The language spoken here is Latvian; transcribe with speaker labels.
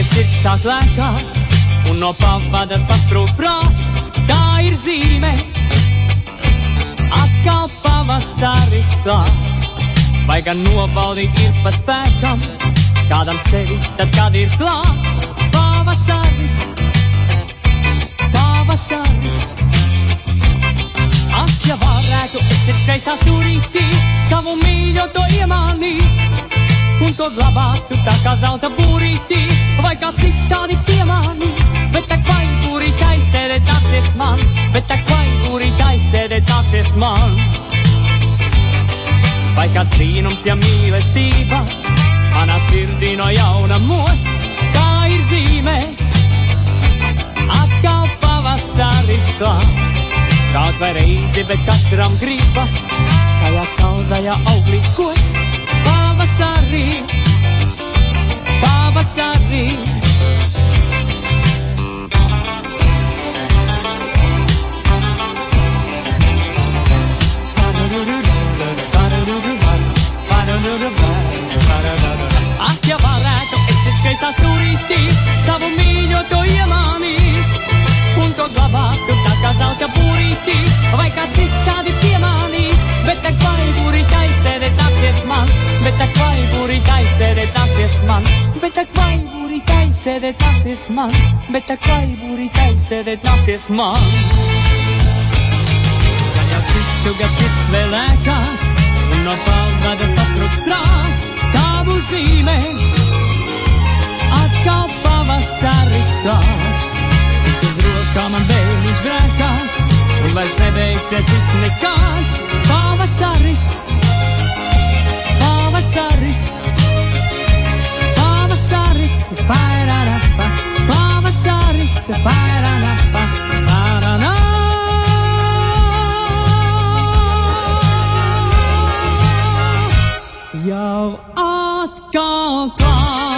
Speaker 1: sāk lēkāt, un no pavadas pasprūk prāts, tā ir zīme. Atkal pavasaris klāt, vai gan nobaudīt ir pa spēkam, kādam sevi, tad kad ir klāt, pavasaris, pavasaris. Ak, ja varētu es ir skaisā stūrītī savu mīļoto iemānīt, to glabātu tā kā zelta būrītī, vai kā citādi piemānīt. Bet tā vai būrītai sēdēt nāksies man, bet tā vai būrītai sēdēt nāksies man. Vai kāds brīnums, ja mīlestība manā sirdī no jauna most, tā ir zīme. Atkal pavasaris klāt, kaut vai reizi, bet katram gribas, tajā saldajā auglī kost pavasarī, pavasarī. Ak, ja varētu, es ir skaisā stūrītī savu sēdēt nāksies man, bet tā vai būrītai sēdēt nāksies man, bet tā vai būrītai sēdēt nāksies man. Gan jau citu gad cits vēlēkās, un no pavadas pasprūks prāts, būs zīme. Atkal pavasaris klāt, uz rokām man bērniņš brēkās, un vairs nebeigsies it nekād. Pavasaris, pavasaris, pairarapa, parana. Jau atkal klāt.